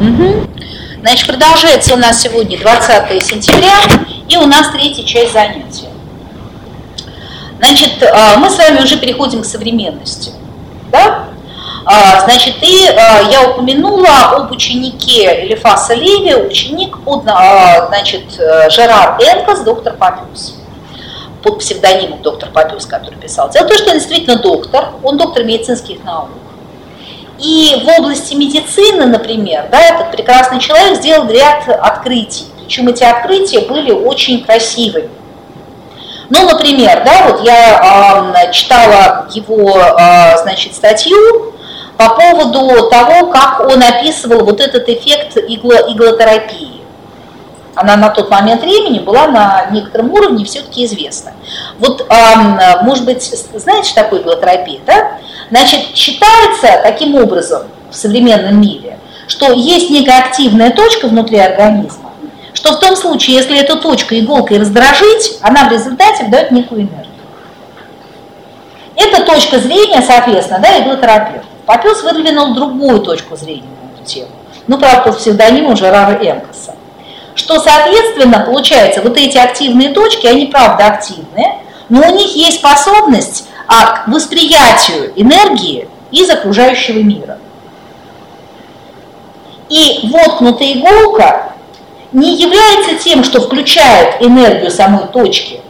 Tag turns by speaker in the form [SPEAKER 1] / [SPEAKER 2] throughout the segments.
[SPEAKER 1] Угу. Значит, продолжается у нас сегодня 20 сентября, и у нас третья часть занятия. Значит, а, мы с вами уже переходим к современности. Да? А, значит, и а, я упомянула об ученике Элифаса Леви, ученик под, значит, Жерар Энкос, доктор Папиус под псевдонимом доктор Папиус, который писал. Дело в том, что он действительно доктор, он доктор медицинских наук. И в области медицины, например, да, этот прекрасный человек сделал ряд открытий. Причем эти открытия были очень красивыми. Ну, например, да, вот я э, читала его, э, значит, статью по поводу того, как он описывал вот этот эффект игло, иглотерапии она на тот момент времени была на некотором уровне все-таки известна. Вот, может быть, знаете, что такое иглотерапия, да? Значит, считается таким образом в современном мире, что есть некая активная точка внутри организма, что в том случае, если эту точку иголкой раздражить, она в результате дает некую энергию. Это точка зрения, соответственно, да, иглотерапевт. Папиус выдвинул другую точку зрения на эту тему. Ну, правда, под псевдонимом Жерара Энкоса что, соответственно, получается, вот эти активные точки, они правда активные, но у них есть способность а, к восприятию энергии из окружающего мира. И воткнутая иголка не является тем, что включает энергию самой точки,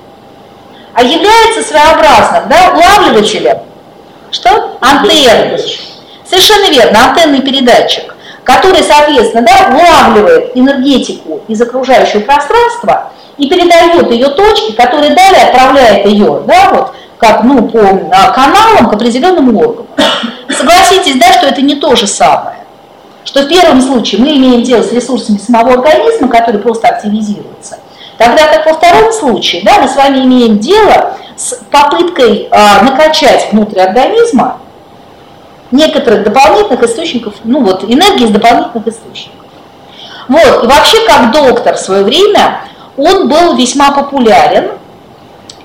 [SPEAKER 1] а является своеобразным да, улавливателем, что? Антенны. Совершенно верно, антенный передатчик который, соответственно, да, улавливает энергетику из окружающего пространства и передает ее точке, которая далее отправляет ее, да, вот, как, ну, по каналам к определенным органам. Согласитесь, да, что это не то же самое. Что в первом случае мы имеем дело с ресурсами самого организма, которые просто активизируются. Тогда как во втором случае, да, мы с вами имеем дело с попыткой а, накачать внутрь организма некоторых дополнительных источников, ну вот, энергии из дополнительных источников. Вот, и вообще, как доктор в свое время, он был весьма популярен,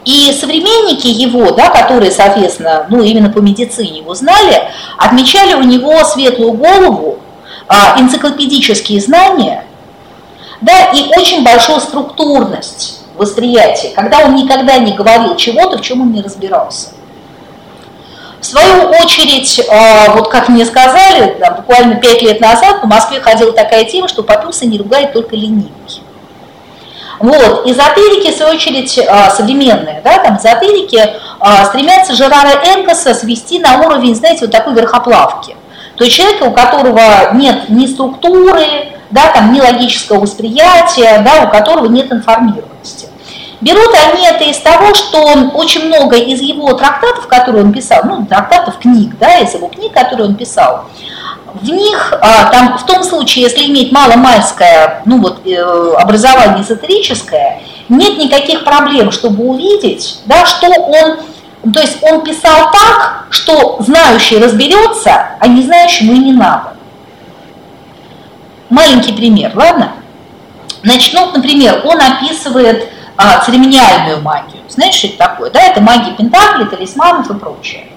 [SPEAKER 1] и современники его, да, которые, соответственно, ну, именно по медицине его знали, отмечали у него светлую голову, а, энциклопедические знания, да, и очень большую структурность восприятия, когда он никогда не говорил чего-то, в чем он не разбирался. В свою очередь, а, вот как мне сказали, да, буквально пять лет назад по Москве ходила такая тема, что Папюса не ругает только ленивый. Вот, эзотерики, в свою очередь, а, современные, да, там эзотерики а, стремятся Жерара Энкоса свести на уровень, знаете, вот такой верхоплавки. То есть человека, у которого нет ни структуры, да, там, ни логического восприятия, да, у которого нет информированности. Берут они это из того, что он очень много из его трактатов, которые он писал, ну, трактатов, книг, да, из его книг, которые он писал, в них, а, там, в том случае, если иметь маломальское ну, вот, э, образование эзотерическое, нет никаких проблем, чтобы увидеть, да, что он, то есть он писал так, что знающий разберется, а не знающему и не надо. Маленький пример, ладно? Значит, ну, например, он описывает а, церемониальную магию. Знаешь, что это такое? Да, это магия пентаклей, талисманов и прочее.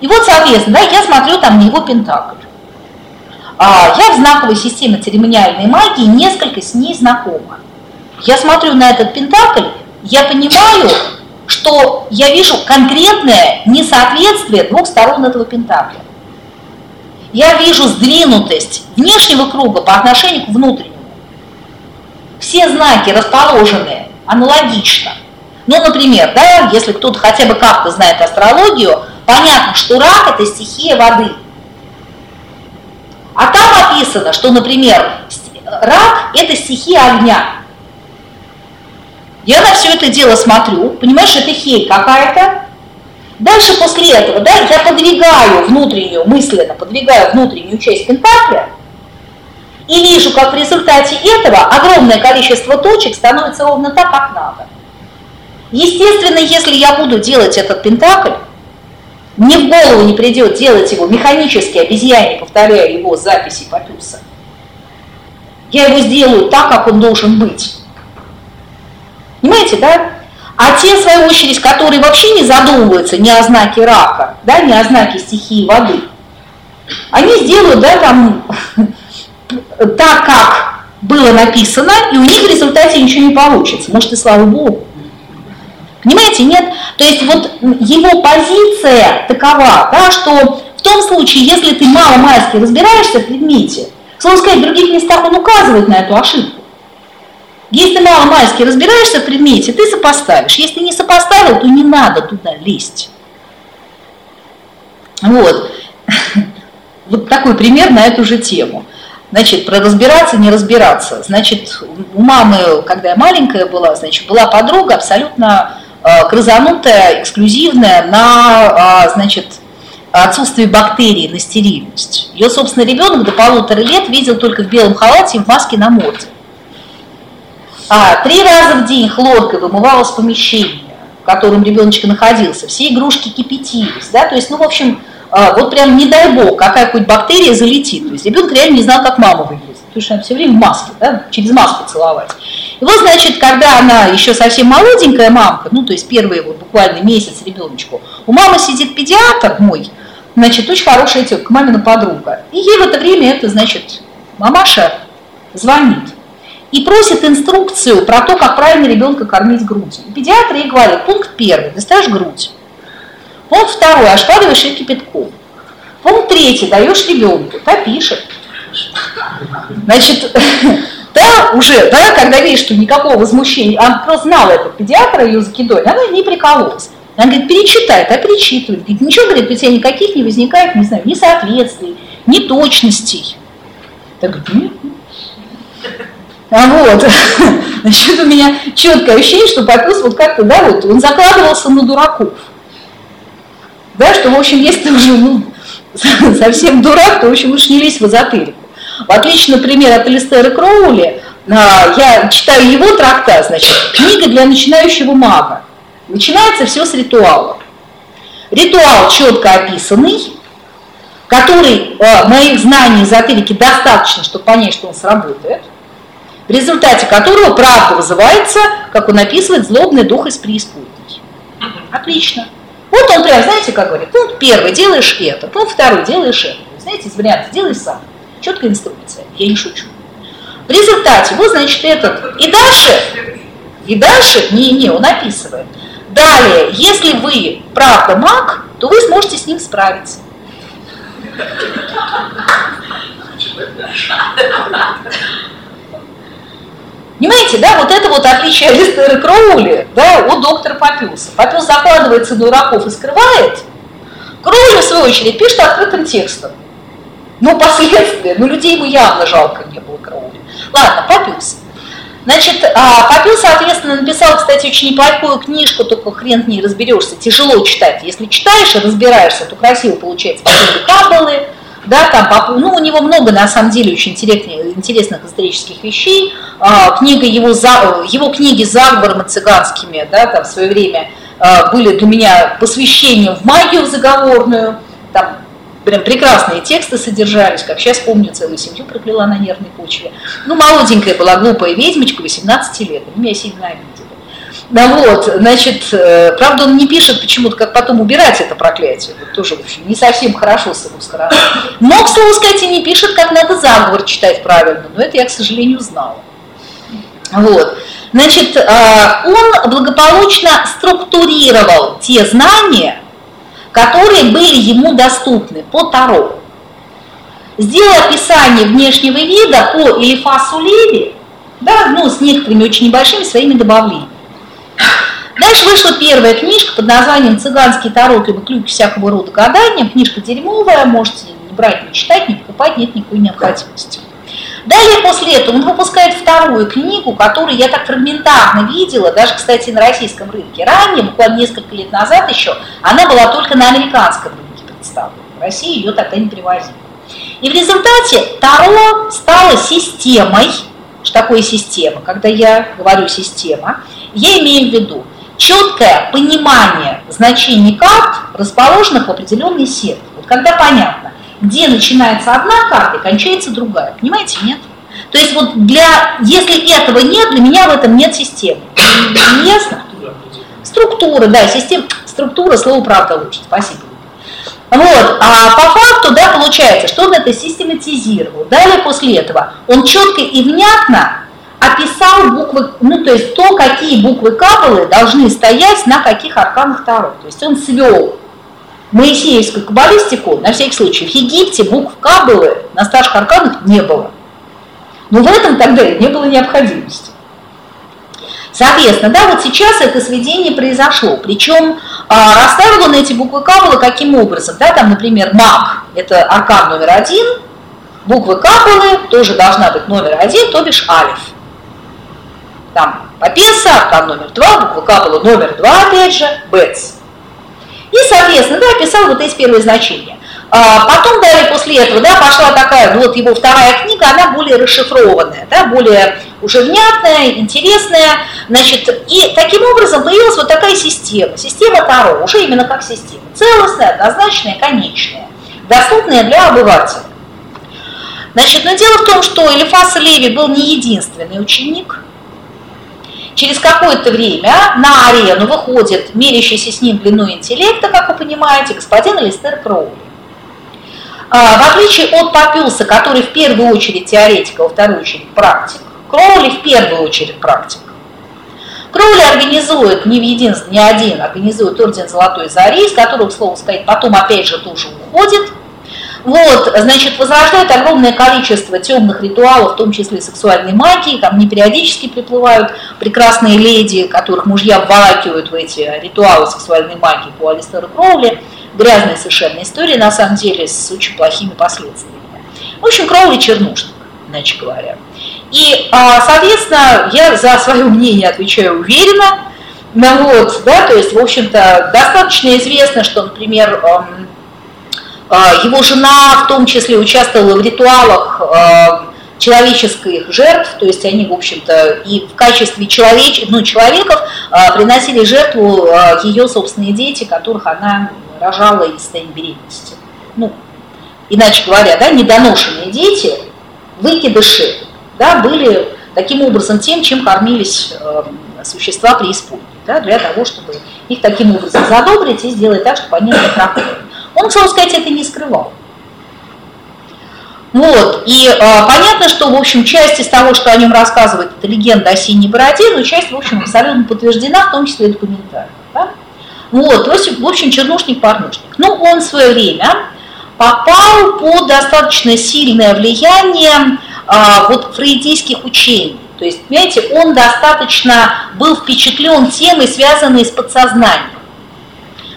[SPEAKER 1] И вот, соответственно, да, я смотрю там на его пентакль. А, я в знаковой системе церемониальной магии несколько с ней знакома. Я смотрю на этот пентакль, я понимаю, что я вижу конкретное несоответствие двух сторон этого пентакля. Я вижу сдвинутость внешнего круга по отношению к внутреннему. Все знаки расположены аналогично. Ну, например, да, если кто-то хотя бы как-то знает астрологию, понятно, что рак – это стихия воды. А там описано, что, например, рак – это стихия огня. Я на все это дело смотрю, понимаешь, это хель какая-то. Дальше после этого, да, я подвигаю внутреннюю, мысленно подвигаю внутреннюю часть Пентакля, и вижу, как в результате этого огромное количество точек становится ровно так, как надо. Естественно, если я буду делать этот пентакль, мне в голову не придет делать его механически, обезьяне, повторяя его записи Папюса. Я его сделаю так, как он должен быть. Понимаете, да? А те, в свою очередь, которые вообще не задумываются ни о знаке рака, да, ни о знаке стихии воды, они сделают, да, там, так, как было написано, и у них в результате ничего не получится. Может, и слава Богу. Понимаете, нет? То есть вот его позиция такова, да, что в том случае, если ты мало-мальски разбираешься в предмете, словно сказать, в других местах он указывает на эту ошибку. Если мало-мальски разбираешься в предмете, ты сопоставишь. Если не сопоставил, то не надо туда лезть. Вот. Вот такой пример на эту же тему. Значит, про разбираться, не разбираться. Значит, у мамы, когда я маленькая была, значит, была подруга абсолютно э, крызанутая, эксклюзивная на, э, значит, отсутствие бактерий, на стерильность. Ее, собственно, ребенок до полутора лет видел только в белом халате и в маске на морде. А, три раза в день хлоркой вымывалось помещение, в котором ребеночек находился. Все игрушки кипятились. Да? То есть, ну, в общем, а, вот прям не дай бог, какая-нибудь бактерия залетит. То есть ребенок реально не знал, как мама выглядит. Потому что она все время в маске, да? через маску целовать. И вот, значит, когда она еще совсем молоденькая мамка, ну, то есть первый вот буквально месяц ребеночку, у мамы сидит педиатр мой, значит, очень хорошая тетка, мамина подруга. И ей в это время это, значит, мамаша звонит и просит инструкцию про то, как правильно ребенка кормить грудью. И педиатр ей говорит, пункт первый, достаешь грудь. Пункт второй, ошпариваешь ее кипятком. Пункт третий, даешь ребенку, та пишет. Значит, да, уже, да, когда видишь, что никакого возмущения, она просто знала этот педиатра, ее закидали, она не прикололась. Она говорит, перечитай, а перечитывает. Говорит, ничего, говорит, у тебя никаких не возникает, не знаю, несоответствий, неточностей. Так а вот, значит, у меня четкое ощущение, что Папюс вот как-то, да, вот, он закладывался на дураков. Да, что, в общем, если ты уже, ну, совсем дурак, то, в общем, лучше не лезь в эзотерику. В отличие, например, от Элистера Кроули, а, я читаю его трактат, значит, книга для начинающего мага. Начинается все с ритуала. Ритуал четко описанный, который э, моих знаний эзотерики достаточно, чтобы понять, что он сработает – в результате которого правда вызывается, как он описывает, злобный дух из преисподней. Отлично. Вот он прям, знаете, как говорит, пункт первый, делаешь это, пункт второй, делаешь это. Знаете, из вариантов делай сам. Четкая инструкция, я не шучу. В результате, вот, значит, этот, и дальше, и дальше, не-не, он описывает. Далее, если вы правда маг, то вы сможете с ним справиться. Понимаете, да, вот это вот отличие Алистера Кроули да, от доктора Папюса. Папюс закладывается дураков и скрывает. Кроули, в свою очередь, пишет открытым текстом. Ну, последствия, ну, людей ему явно жалко не было Кроули. Ладно, Папюс. Значит, а, Папюс, соответственно, написал, кстати, очень неплохую книжку, только хрен в ней разберешься, тяжело читать. Если читаешь и разбираешься, то красиво получается. Потом кабалы, да, там, ну, у него много, на самом деле, очень интересных, интересных исторических вещей. А, книга его, его книги заговором цыганскими, да, там, в свое время а, были для меня посвящением в магию заговорную, там прям прекрасные тексты содержались, как сейчас помню, целую семью проклела на нервной почве. Ну, молоденькая была глупая ведьмочка, 18 лет, они меня сильно обидели. Да вот, значит, э, правда, он не пишет почему-то, как потом убирать это проклятие. Это тоже, в общем, не совсем хорошо с его стороны. Но, к слову сказать, и не пишет, как надо заговор читать правильно. Но это я, к сожалению, знала. Вот. Значит, э, он благополучно структурировал те знания, которые были ему доступны по Таро. Сделал описание внешнего вида по Элифасу Леви, да, ну, с некоторыми очень небольшими своими добавлениями. Дальше вышла первая книжка под названием «Цыганский тарот либо ключ всякого рода гадания». Книжка дерьмовая, можете не брать, не читать, не покупать, нет никакой необходимости. Далее после этого он выпускает вторую книгу, которую я так фрагментарно видела, даже, кстати, на российском рынке. Ранее, буквально несколько лет назад еще, она была только на американском рынке представлена. В России ее тогда не привозили. И в результате Таро стало системой, что такое система? Когда я говорю система, я имею в виду четкое понимание значений карт, расположенных в определенной сетке. Вот когда понятно, где начинается одна карта и кончается другая. Понимаете, нет? То есть вот для, если этого нет, для меня в этом нет системы. Ясно? Структура, да, система, структура, слово правда лучше, спасибо. Вот, а по факту, да, получается, что он это систематизировал. Далее после этого он четко и внятно описал буквы, ну то есть то, какие буквы кабалы должны стоять на каких арканах Таро. То есть он свел Моисеевскую каббалистику, на всякий случай, в Египте букв кабалы на старших арканах не было. Но в этом тогда не было необходимости. Соответственно, да, вот сейчас это сведение произошло. Причем а, расставил он эти буквы Каббалы каким образом? Да, там, например, МАК – это аркан номер один, буквы Каббалы тоже должна быть номер один, то бишь Алиф. Там Папеса, аркан номер два, буква Каббалы номер два, опять же, Бетс. И, соответственно, да, описал вот эти первые значения. А, потом далее после этого да, пошла такая, ну вот его вторая книга, она более расшифрованная, да, более уже внятная, интересная. Значит, и таким образом появилась вот такая система, система Таро, уже именно как система, целостная, однозначная, конечная, доступная для обывателя. Значит, но дело в том, что Элифас Леви был не единственный ученик. Через какое-то время на арену выходит мерящийся с ним длиной интеллекта, как вы понимаете, господин Алистер Кроули. А, в отличие от Папюса, который в первую очередь теоретик, а во вторую очередь практик, Кроули в первую очередь практик. Кроули организует не в единстве, не один, организует Орден Золотой Зари, из которого, к слову сказать, потом опять же тоже уходит. Вот, значит, возрождает огромное количество темных ритуалов, в том числе сексуальной магии, там не периодически приплывают прекрасные леди, которых мужья ввалакивают в эти ритуалы сексуальной магии по Алистеру Кроули грязная совершенно история, на самом деле, с очень плохими последствиями. В общем, Кроули чернушник, иначе говоря. И, а, соответственно, я за свое мнение отвечаю уверенно. Ну вот, да, то есть, в общем-то, достаточно известно, что, например, его жена в том числе участвовала в ритуалах человеческих жертв, то есть они, в общем-то, и в качестве человеч... ну, человеков а, приносили жертву ее собственные дети, которых она рожала из состояния беременности. Ну, иначе говоря, да, недоношенные дети, выкидыши, да, были таким образом тем, чем кормились э, существа преисподней, да, для того, чтобы их таким образом задобрить и сделать так, чтобы они не проходили. Он, что сказать, это не скрывал. Вот, и э, понятно, что, в общем, часть из того, что о нем рассказывает, это легенда о синей бороде, но часть, в общем, абсолютно подтверждена, в том числе документально. Да? Вот, то есть, в общем, чернушник-порнушник. Но он в свое время попал под достаточно сильное влияние а, вот фрейдийских учений. То есть, понимаете, он достаточно был впечатлен темой, связанной с подсознанием.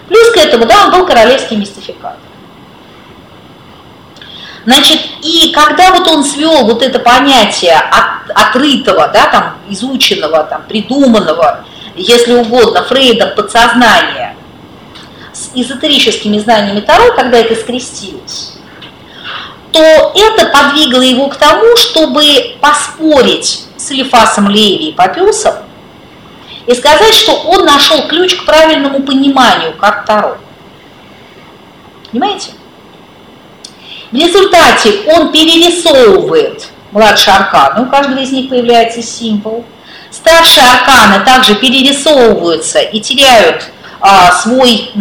[SPEAKER 1] Плюс к этому, да, он был королевский мистификатор. Значит, и когда вот он свел вот это понятие от, отрытого, да, там, изученного, там, придуманного если угодно, Фрейдом подсознание с эзотерическими знаниями Таро, когда это скрестилось, то это подвигло его к тому, чтобы поспорить с Элифасом Леви и Папюсом и сказать, что он нашел ключ к правильному пониманию карт Таро. Понимаете? В результате он перерисовывает младшие арканы, у каждого из них появляется символ – Старшие арканы также перерисовываются и теряют а, свой,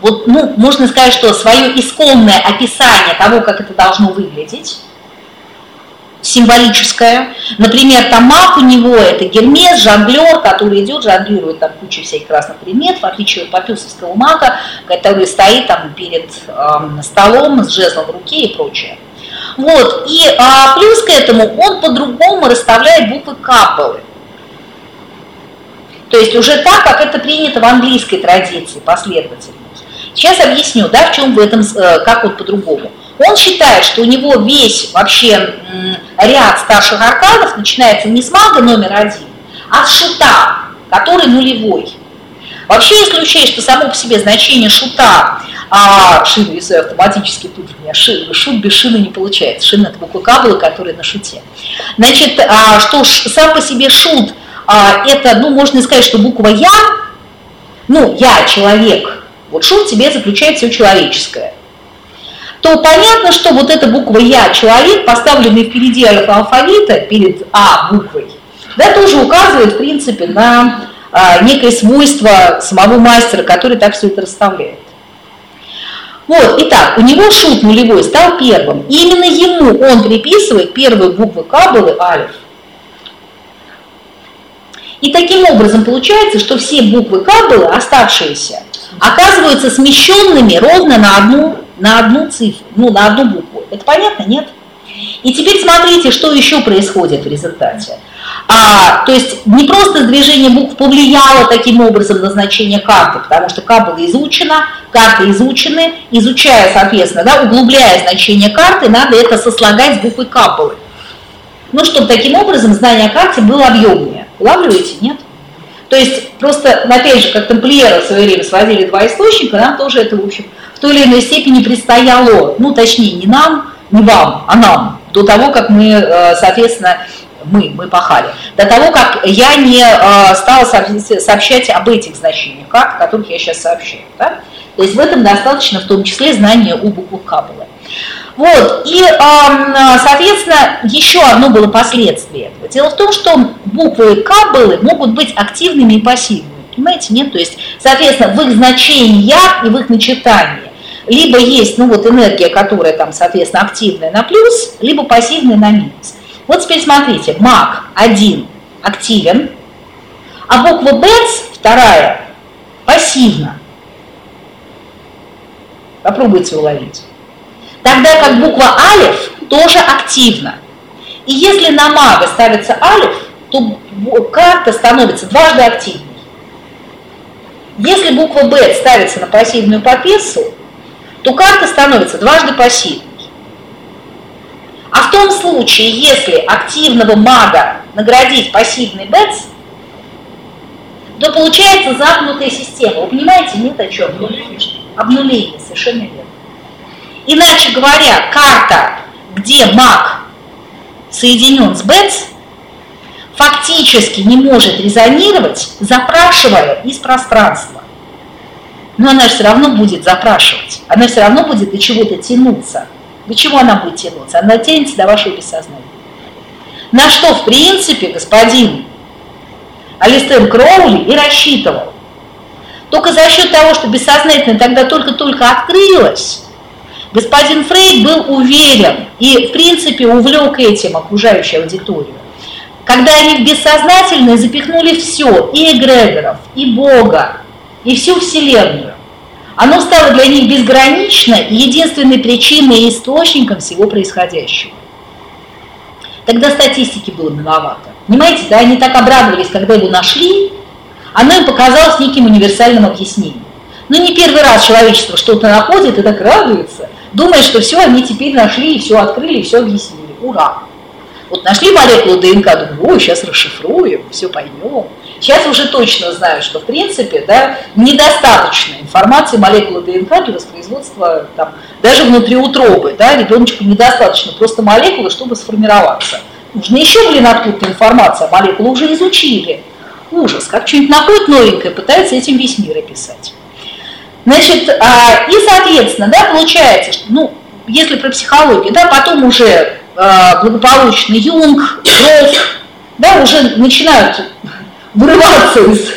[SPEAKER 1] вот, ну, можно сказать, что свое исконное описание того, как это должно выглядеть символическое. Например, там у него это Гермес, жонглер, который идет, жонглирует там кучу всяких разных предметов, в отличие от папюсовского мага, который стоит там перед э, столом с жезлом в руке и прочее. Вот, и а, плюс к этому он по-другому расставляет буквы капелы. То есть уже так, как это принято в английской традиции, последовательно. Сейчас объясню, да, в чем в этом, э, как вот по-другому. Он считает, что у него весь вообще ряд старших арканов начинается не с мага номер один, а с шута, который нулевой. Вообще, если учесть, что само по себе значение шута, а шину, если автоматически тут у меня шин, шут без шины не получается. Шин это буква кабла, которая на шуте. Значит, а, что сам по себе шут – а, это, ну, можно сказать, что буква «Я», ну, «Я» – человек, вот шум в тебе заключает все человеческое, то понятно, что вот эта буква «Я» – человек, поставленный впереди алфавита, перед «А» буквой, да, тоже указывает, в принципе, на а, некое свойство самого мастера, который так все это расставляет. Вот, итак, у него шут нулевой стал первым. И именно ему он приписывает первые буквы Каббалы алиф. И таким образом получается, что все буквы Каббалы, оставшиеся, оказываются смещенными ровно на одну, на одну цифру, ну, на одну букву. Это понятно, нет? И теперь смотрите, что еще происходит в результате. А, то есть не просто движение букв повлияло таким образом на значение карты, потому что кабала изучена, карты изучены, изучая, соответственно, да, углубляя значение карты, надо это сослагать с буквой кабалы. Ну, чтобы таким образом знание о карте было объемнее. Улавливаете, нет? То есть просто, опять же, как тамплиеры в свое время сводили два источника, нам тоже это, в общем, в той или иной степени предстояло, ну, точнее, не нам, не вам, а нам, до того, как мы, э, соответственно, мы, мы пахали, до того, как я не э, стала сообщать об этих значениях, как, о которых я сейчас сообщаю. Да? То есть в этом достаточно в том числе знания у буквы Каббалы. Вот, и, соответственно, еще одно было последствие этого. Дело в том, что буквы Каббалы могут быть активными и пассивными. Понимаете, нет? То есть, соответственно, в их значениях и в их начитании либо есть, ну вот, энергия, которая там, соответственно, активная на плюс, либо пассивная на минус. Вот теперь смотрите, маг один активен, а буква БЭЦ, вторая, пассивна. Попробуйте уловить. Тогда как буква алиф тоже активна. И если на мага ставится алиф, то карта становится дважды активной. Если буква Б ставится на пассивную попису, то карта становится дважды пассивной. А в том случае, если активного мага наградить пассивный бетс, то получается замкнутая система. Вы понимаете, нет о чем? Обнуление, совершенно верно. Иначе говоря, карта, где маг соединен с бетс, фактически не может резонировать, запрашивая из пространства. Но она же все равно будет запрашивать, она все равно будет до чего-то тянуться. До чего она будет тянуться? Она тянется до вашего бессознания. На что, в принципе, господин Алистер Кроули и рассчитывал. Только за счет того, что бессознательное тогда только-только открылось, господин Фрейд был уверен и, в принципе, увлек этим окружающую аудиторию. Когда они в бессознательное запихнули все, и эгрегоров, и Бога, и всю Вселенную, оно стало для них безгранично и единственной причиной и источником всего происходящего. Тогда статистики было маловато. Понимаете, да, они так обрадовались, когда его нашли, оно им показалось неким универсальным объяснением. Но не первый раз человечество что-то находит и так радуется, думая, что все, они теперь нашли, и все открыли, и все объяснили. Ура! Вот нашли молекулу ДНК, думаю, ой, сейчас расшифруем, все поймем. Сейчас уже точно знаю, что в принципе да, недостаточно информации молекулы ДНК для воспроизводства там, даже внутри утробы. Да, ребеночку недостаточно просто молекулы, чтобы сформироваться. Нужно еще, блин, откуда-то информация, молекулы уже изучили. Ужас, как что-нибудь находит новенькое, пытается этим весь мир описать. Значит, а, и, соответственно, да, получается, что, ну, если про психологию, да, потом уже а, благополучно Юнг, Ролф, да, уже начинают вырываться из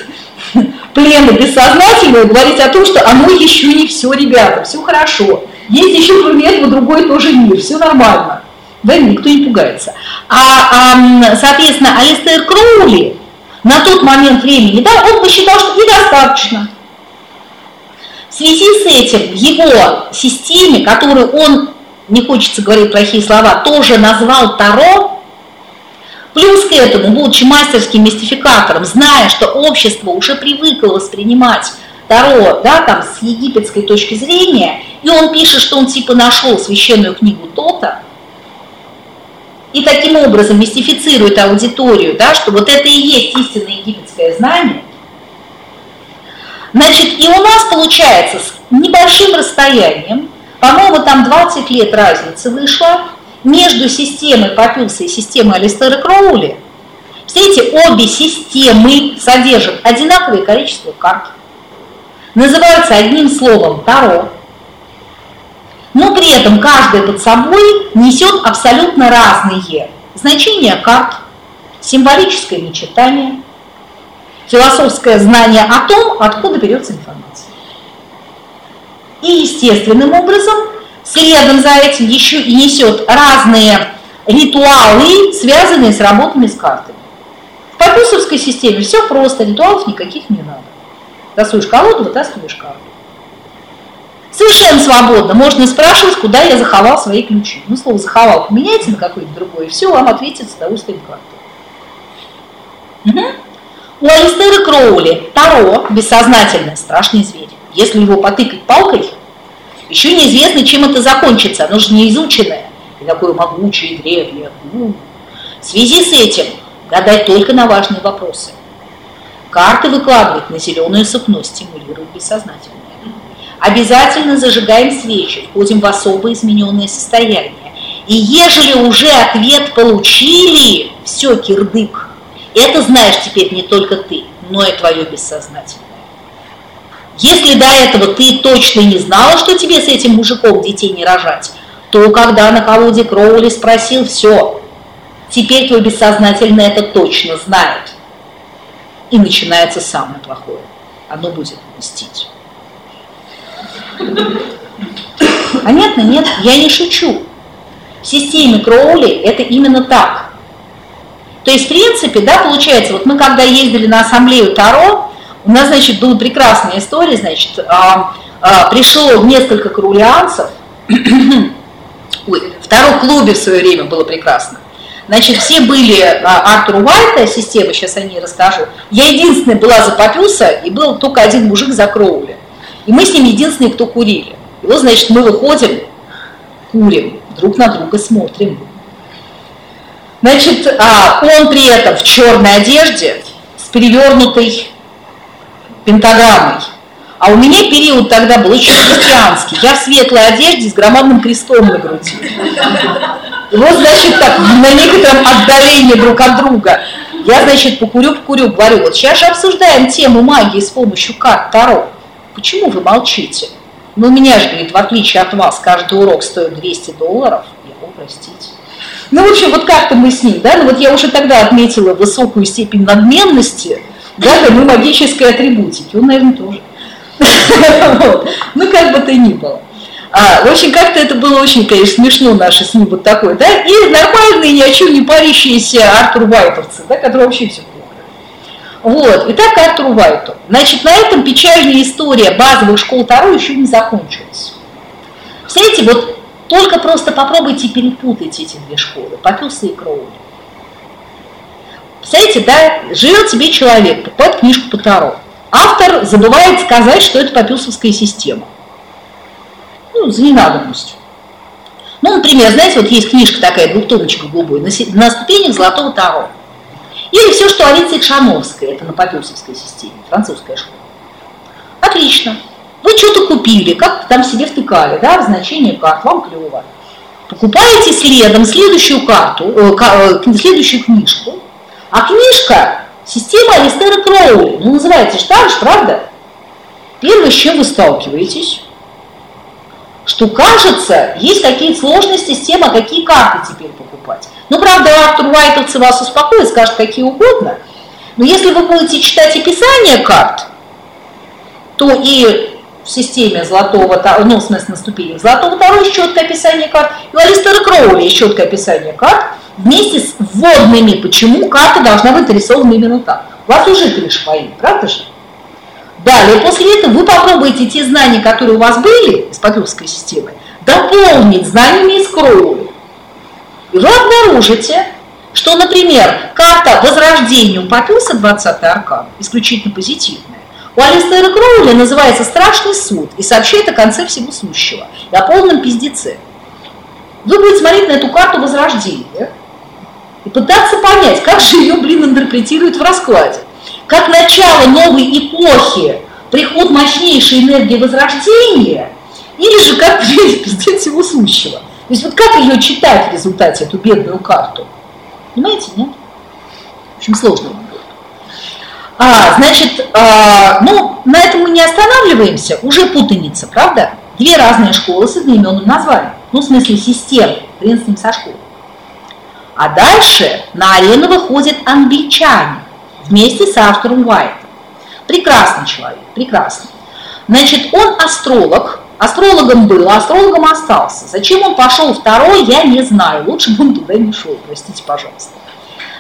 [SPEAKER 1] плена бессознательного говорить о том, что оно еще не все, ребята, все хорошо. Есть еще кроме этого другой тоже мир, все нормально. Да, никто не пугается. А, а соответственно, Алистер Кроули на тот момент времени, да, он посчитал, что недостаточно. В связи с этим в его системе, которую он, не хочется говорить плохие слова, тоже назвал Таро, Плюс к этому, будучи мастерским мистификатором, зная, что общество уже привыкло воспринимать Таро, да, там, с египетской точки зрения, и он пишет, что он типа нашел священную книгу то-то, и таким образом мистифицирует аудиторию, да, что вот это и есть истинное египетское знание, значит, и у нас получается с небольшим расстоянием, по-моему, там 20 лет разницы вышло, между системой Папюса и системой Алистера Кроули, все эти обе системы содержат одинаковое количество карт, называются одним словом Таро, но при этом каждая под собой несет абсолютно разные значения карт, символическое начитание, философское знание о том, откуда берется информация. И естественным образом, следом за этим еще несет разные ритуалы, связанные с работами с картами. В Папюсовской системе все просто, ритуалов никаких не надо. Тасуешь колоду, вытаскиваешь карту. Совершенно свободно. Можно спрашивать, куда я заховал свои ключи. Ну, слово заховал поменяйте на какое-нибудь другое, и все, вам ответит с удовольствием карта. Угу. У Алистера Кроули Таро, бессознательное, страшный зверь. Если его потыкать палкой, еще неизвестно, чем это закончится. Оно же не изученное. И такое могучее, древнее. Ну, в связи с этим гадать только на важные вопросы. Карты выкладывать на зеленое сукно стимулирует бессознательное. Обязательно зажигаем свечи, входим в особо измененное состояние. И ежели уже ответ получили, все, кирдык, это знаешь теперь не только ты, но и твое бессознательное. Если до этого ты точно не знала, что тебе с этим мужиком детей не рожать, то когда на колоде Кроули спросил все, теперь твой бессознательное это точно знает. И начинается самое плохое. Оно будет мстить. Понятно? Нет, я не шучу. В системе Кроули это именно так. То есть, в принципе, да, получается, вот мы когда ездили на ассамблею Таро, у нас, значит, была прекрасная история, значит, а, а, пришло несколько крулианцев, ой, в Таро-клубе в свое время было прекрасно, Значит, все были а, Артур Уайта, система, сейчас о ней расскажу. Я единственная была за Папюса, и был только один мужик за Кроули. И мы с ним единственные, кто курили. И вот, значит, мы выходим, курим, друг на друга смотрим. Значит, а, он при этом в черной одежде с перевернутой пентаграммой. А у меня период тогда был очень христианский. Я в светлой одежде с громадным крестом на груди. И вот, значит, так, на некотором отдалении друг от друга. Я, значит, покурю-покурю, говорю, вот сейчас же обсуждаем тему магии с помощью карт Таро. Почему вы молчите? Ну, у меня же, говорит, в отличие от вас, каждый урок стоит 200 долларов. Я, о, простите. Ну, в общем, вот как-то мы с ним, да, ну вот я уже тогда отметила высокую степень надменности, да, да, ну, магической атрибутики, он, наверное, тоже. Ну, как бы то ни было. А, в общем, как-то это было очень, конечно, смешно наше с ним вот такое, да, и нормальные, ни о чем не парящиеся Артур Вайтовцы, да, которые вообще все вот, и так Артур Уайту. Значит, на этом печальная история базовых школ Таро еще не закончилась. Представляете, вот только просто попробуйте перепутать эти две школы, Папюса и Кроули. Представляете, да, живет себе человек, покупает книжку по Таро. Автор забывает сказать, что это папюсовская система. Ну, за ненадобностью. Ну, например, знаете, вот есть книжка такая, двухтомочка голубой, на, ступенях золотого Таро. Или все, что Алиция Кшановская, это на Попилсовской системе, французская школа. Отлично. Вы что-то купили, как там себе втыкали, да, в значение карт, вам клево. Покупаете следом следующую карту, э, э, следующую книжку, а книжка система Алистера Кроули, ну называется же так правда? Первое, с чем вы сталкиваетесь, что кажется, есть какие-то сложности с тем, а какие карты теперь покупать. Ну, правда, Артур Уайтовцы вас успокоит, скажет какие угодно, но если вы будете читать описание карт, то и в системе золотого, ну, в смысле на ступенях золотого таро есть четкое описание карт, и у Алистера Кроули есть четкое описание карт, вместе с вводными, почему карта должна быть нарисована именно так. У вас уже крыша правда же? Далее, после этого вы попробуете те знания, которые у вас были из Покровской системы, дополнить знаниями из Кроули. И вы обнаружите, что, например, карта Возрождения у Папюса 20 аркан, исключительно позитивная, у Алистера Кроули называется «Страшный суд» и сообщает о конце всего сущего и о полном пиздеце. Вы будете смотреть на эту карту Возрождения и пытаться понять, как же ее, блин, интерпретируют в раскладе как начало новой эпохи, приход мощнейшей энергии возрождения, или же как пиздец всего сущего. То есть вот как ее читать в результате, эту бедную карту? Понимаете, нет? В общем, сложно будет. А, значит, а, ну, на этом мы не останавливаемся, уже путаница, правда? Две разные школы с одноименным названием. Ну, в смысле систем, хрен с ним со школой. А дальше на арену выходят англичане вместе с Артуром Уайтом. Прекрасный человек, прекрасный. Значит, он астролог, Астрологом был, а астрологом остался. Зачем он пошел второй, я не знаю. Лучше бы он туда не шел, простите, пожалуйста.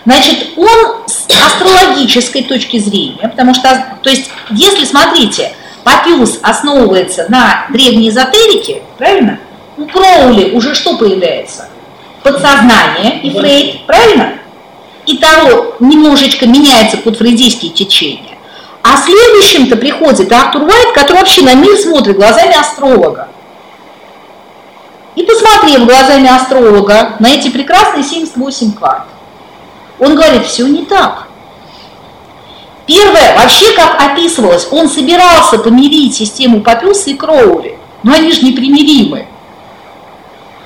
[SPEAKER 1] Значит, он с астрологической точки зрения, потому что, то есть, если, смотрите, Папиус основывается на древней эзотерике, правильно? У Кроули уже что появляется? Подсознание и Фрейд, правильно? И Таро немножечко меняется под фрейдийские течения. А следующим-то приходит Артур Уайт, который вообще на мир смотрит глазами астролога. И посмотрев глазами астролога на эти прекрасные 78 карт, он говорит, все не так. Первое, вообще как описывалось, он собирался помирить систему Папюса и Кроули, но они же непримиримы.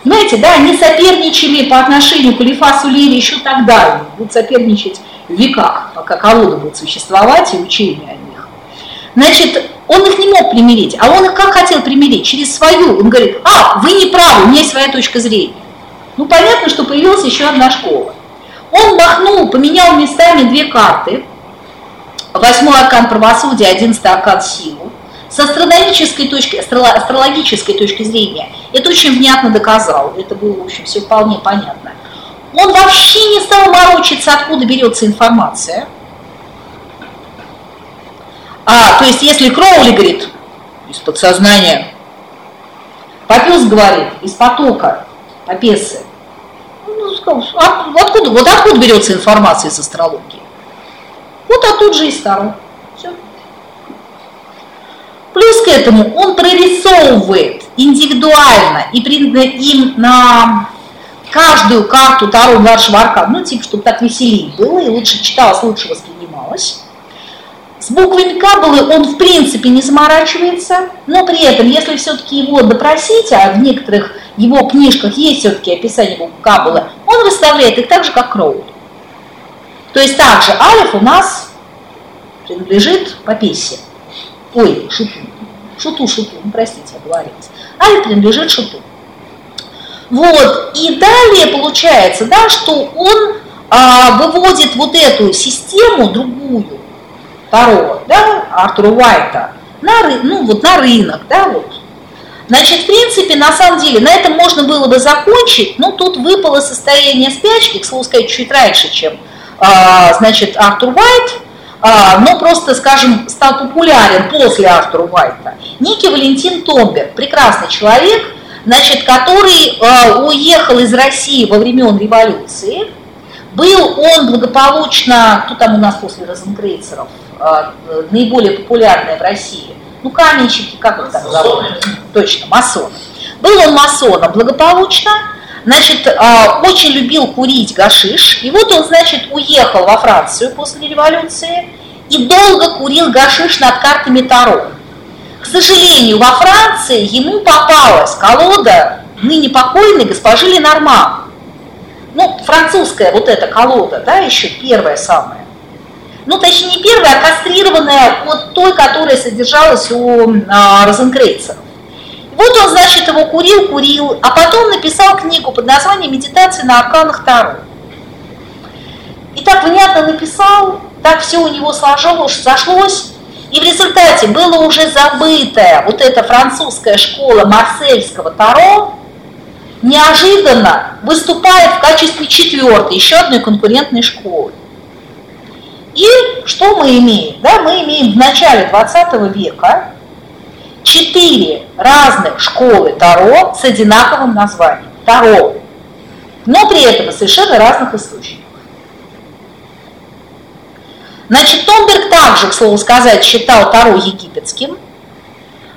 [SPEAKER 1] Знаете, да, они соперничали по отношению к Алифасу Лили еще тогда, будут соперничать в веках, пока колода будет существовать и учение о них. Значит, он их не мог примирить, а он их как хотел примирить? Через свою. Он говорит, а, вы не правы, у меня есть своя точка зрения. Ну, понятно, что появилась еще одна школа. Он махнул, поменял местами две карты. Восьмой аркан правосудия, одиннадцатый аркан силу. С астрономической точки, астрологической точки зрения это очень внятно доказал. Это было, в общем, все вполне понятно. Он вообще не стал морочиться, откуда берется информация. А, то есть, если Кроули говорит из подсознания, Папес говорит из потока, Папесы, откуда, вот откуда берется информация из астрологии? Вот оттуда же и старый. Все. Плюс к этому он прорисовывает индивидуально и им на каждую карту Таро младшего аркана, ну, типа, чтобы так веселее было, и лучше читалось, лучше воспринималось. С буквами Каббалы он в принципе не заморачивается, но при этом, если все-таки его допросить, а в некоторых его книжках есть все-таки описание букв Каббалы, он выставляет их так же, как Кроуд. То есть также Алиф у нас принадлежит Папессе. Ой, Шуту. Шуту, Шуту, ну простите, оговорилась. Алиф принадлежит Шуту. Вот, и далее получается, да, что он а, выводит вот эту систему другую, второго, да, Артура Уайта, на, ну, вот на рынок, да, вот. Значит, в принципе, на самом деле, на этом можно было бы закончить, но тут выпало состояние спячки, к слову сказать, чуть раньше, чем, а, значит, Артур Уайт, но просто, скажем, стал популярен после Артура Уайта. Некий Валентин Томберг, прекрасный человек, значит, который а, уехал из России во времен революции, был он благополучно, кто там у нас после розенкрейцеров, а, наиболее популярная в России, ну, каменщики, как их так зовут? Точно, масоны. Был он масоном благополучно, значит, а, очень любил курить гашиш, и вот он, значит, уехал во Францию после революции и долго курил гашиш над картами Таро. К сожалению, во Франции ему попалась колода ныне покойной госпожи Ленорман. Ну, французская вот эта колода, да, еще первая самая ну, точнее, не первая, а кастрированная от той, которая содержалась у а, Розенкрейцера. Вот он, значит, его курил, курил, а потом написал книгу под названием «Медитация на арканах Таро». И так внятно написал, так все у него сложилось, сошлось, и в результате было уже забытая вот эта французская школа марсельского Таро, неожиданно выступает в качестве четвертой, еще одной конкурентной школы. И что мы имеем? Да, мы имеем в начале 20 века четыре разных школы Таро с одинаковым названием – Таро, но при этом совершенно разных источников. Значит, Томберг также, к слову сказать, считал Таро египетским,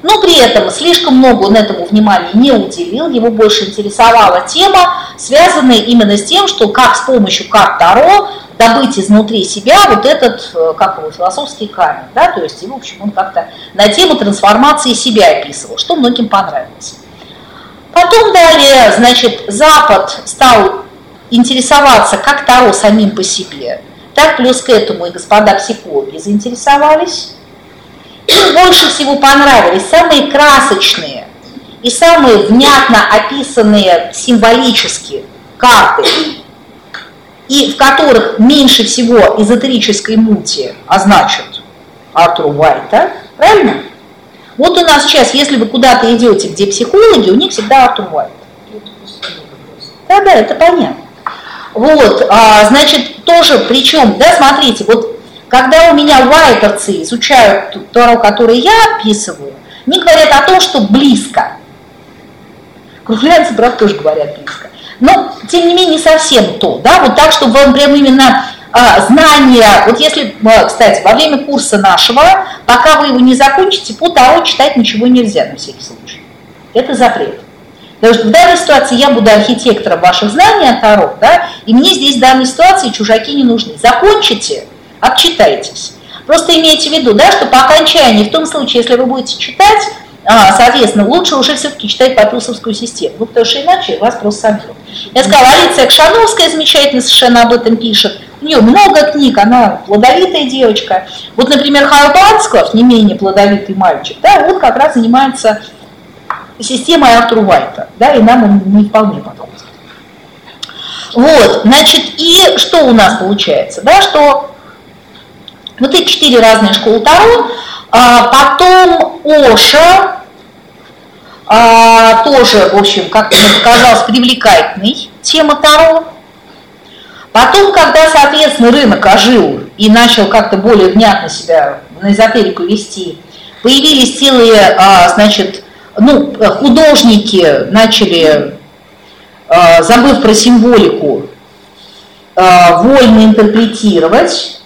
[SPEAKER 1] но при этом слишком много он этому внимания не уделил, его больше интересовала тема, связанная именно с тем, что как с помощью карт Таро добыть изнутри себя вот этот, э, как его, философский камень, да, то есть, и, в общем, он как-то на тему трансформации себя описывал, что многим понравилось. Потом далее, значит, Запад стал интересоваться как Таро самим по себе, так плюс к этому и господа психологи заинтересовались. Больше всего понравились самые красочные и самые внятно описанные символические карты и в которых меньше всего эзотерической мути означат Артура Уайта, правильно? Вот у нас сейчас, если вы куда-то идете, где психологи, у них всегда Артур Уайт. Да, да, это понятно. Вот, а, значит, тоже, причем, да, смотрите, вот когда у меня вайтерцы изучают Тору, который я описываю, они говорят о том, что близко. Круглянцы, правда, тоже говорят близко. Но, тем не менее, не совсем то, да, вот так, чтобы вам прям именно а, знания, вот если, а, кстати, во время курса нашего, пока вы его не закончите, по Таро читать ничего нельзя, на всякий случай. Это запрет. Потому что в данной ситуации я буду архитектором ваших знаний о Таро, да, и мне здесь в данной ситуации чужаки не нужны. Закончите, обчитайтесь. Просто имейте в виду, да, что по окончании, в том случае, если вы будете читать, а, соответственно, лучше уже все-таки читать Папилсовскую систему, ну, потому что иначе вас просто собьет. Я сказала, Алиция Кшановская замечательно совершенно об этом пишет, у нее много книг, она плодовитая девочка. Вот, например, Хайл Бансков, не менее плодовитый мальчик, да, вот как раз занимается системой Артура Уайта, да, и нам он не вполне подходит. Вот, значит, и что у нас получается, да, что вот эти четыре разные школы Таро, а, потом Оша, а, тоже, в общем, как мне показалось, привлекательной тема Таро. Потом, когда, соответственно, рынок ожил и начал как-то более внятно себя на эзотерику вести, появились целые, а, значит, ну, художники начали, а, забыв про символику, а, вольно интерпретировать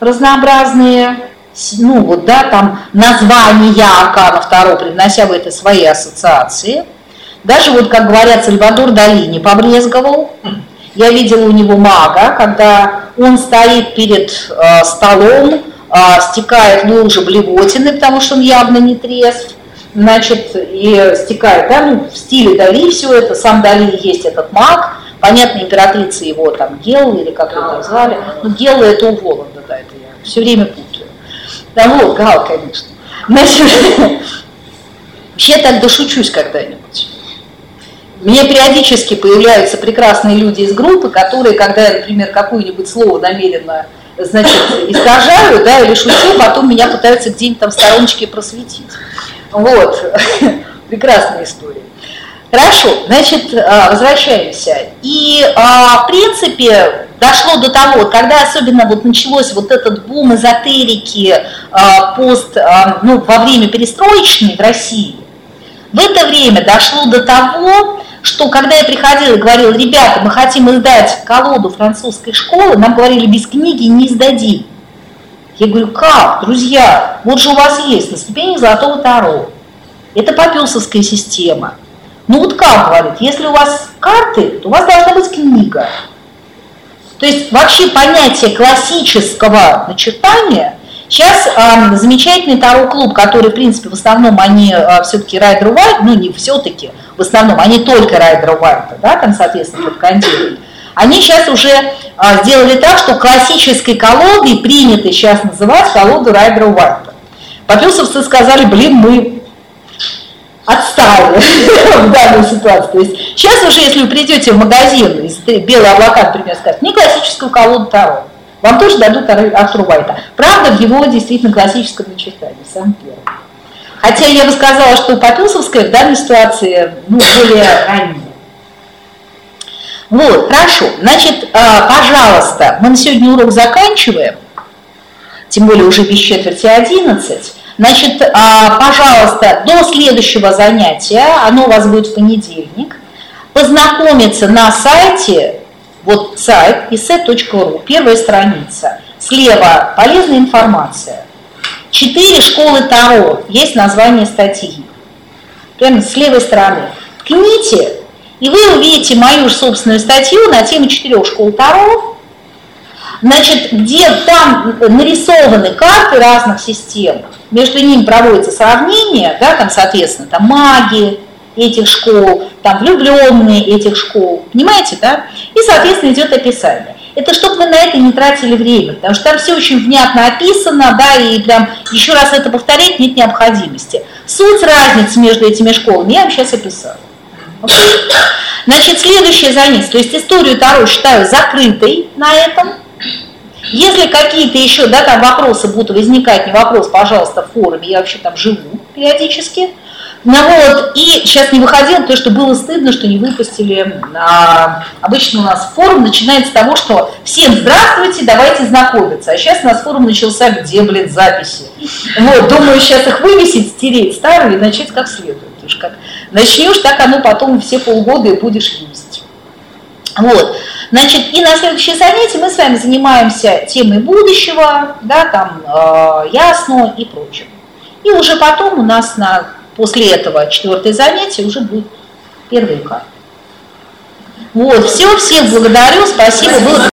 [SPEAKER 1] разнообразные, ну вот, да, там названия аркана второго, привнося в это свои ассоциации. Даже вот, как говорят, Сальвадор Дали не побрезговал. Я видела у него мага, когда он стоит перед э, столом, э, стекает лужа блевотины, потому что он явно не трезв, значит, и стекает, да, ну, в стиле Дали все это, сам Дали есть этот маг, понятно, императрица его там Гел, или как его там звали, ну, Гел это у Воланда, да, это я все время путаю. Да вот, Гал, конечно. Значит, вообще так дошучусь когда-нибудь. Мне периодически появляются прекрасные люди из группы, которые, когда я, например, какое-нибудь слово намеренно значит, искажаю, да, или шучу, потом меня пытаются где-нибудь там в стороночке просветить. Вот, прекрасная история. Хорошо, значит, а, возвращаемся. И, а, в принципе, дошло до того, когда особенно вот началось вот этот бум эзотерики а, пост, ну, во время перестроечной в России, в это время дошло до того, что когда я приходила и говорила, ребята, мы хотим издать колоду французской школы, нам говорили, без книги не издадим. Я говорю, как, друзья, вот же у вас есть на ступени Золотого Таро. Это попилсовская система. Ну вот как, говорит, если у вас карты, то у вас должна быть книга. То есть вообще понятие классического начертания, сейчас э, замечательный Таро-клуб, который, в принципе, в основном они э, все-таки Райдер Уайт, ну не все-таки, в основном они только Райдер Уайта, да, там, соответственно, пропагандируют. Они сейчас уже а, сделали так, что классической колодой принято сейчас называть колоду Райдера Уайта. Попилсовцы сказали, блин, мы отстали в данной ситуации. То есть сейчас уже, если вы придете в магазин из белые облака, например, скажут, не классическую колоду Таро, вам тоже дадут Артур Уайта. Правда, в его действительно классическом начертании, сам первый. Хотя я бы сказала, что Попилсовская в данной ситуации ну, более ранняя. Вот, хорошо. Значит, а, пожалуйста, мы на сегодня урок заканчиваем, тем более уже без четверти 11. Значит, а, пожалуйста, до следующего занятия, оно у вас будет в понедельник, познакомиться на сайте, вот сайт iset.ru, первая страница. Слева полезная информация. Четыре школы Таро, есть название статьи. Прямо с левой стороны. Ткните и вы увидите мою собственную статью на тему четырех школ Таро, значит, где там нарисованы карты разных систем, между ними проводится сравнение, да, там, соответственно, там маги этих школ, там влюбленные этих школ, понимаете, да? И, соответственно, идет описание. Это чтобы мы на это не тратили время, потому что там все очень внятно описано, да, и прям еще раз это повторять нет необходимости. Суть разницы между этими школами я вам сейчас описала. Значит, следующее занятие, то есть историю Таро считаю закрытой на этом. Если какие-то еще, да, там вопросы будут возникать, не вопрос, пожалуйста, в форуме, я вообще там живу, периодически. Ну вот, и сейчас не выходил, потому что было стыдно, что не выпустили. А, обычно у нас форум начинается с того, что всем здравствуйте, давайте знакомиться. А сейчас у нас форум начался, где, блин, записи. Вот, думаю, сейчас их вывесить, стереть старые и начать как следует. Что как начнешь, так оно потом все полгода и будешь юзать. Вот. Значит, и на следующее занятие мы с вами занимаемся темой будущего, да, там, э, ясно и прочим. И уже потом у нас на После этого четвертое занятие уже будет первый карта. Вот, все, всех благодарю, спасибо. Было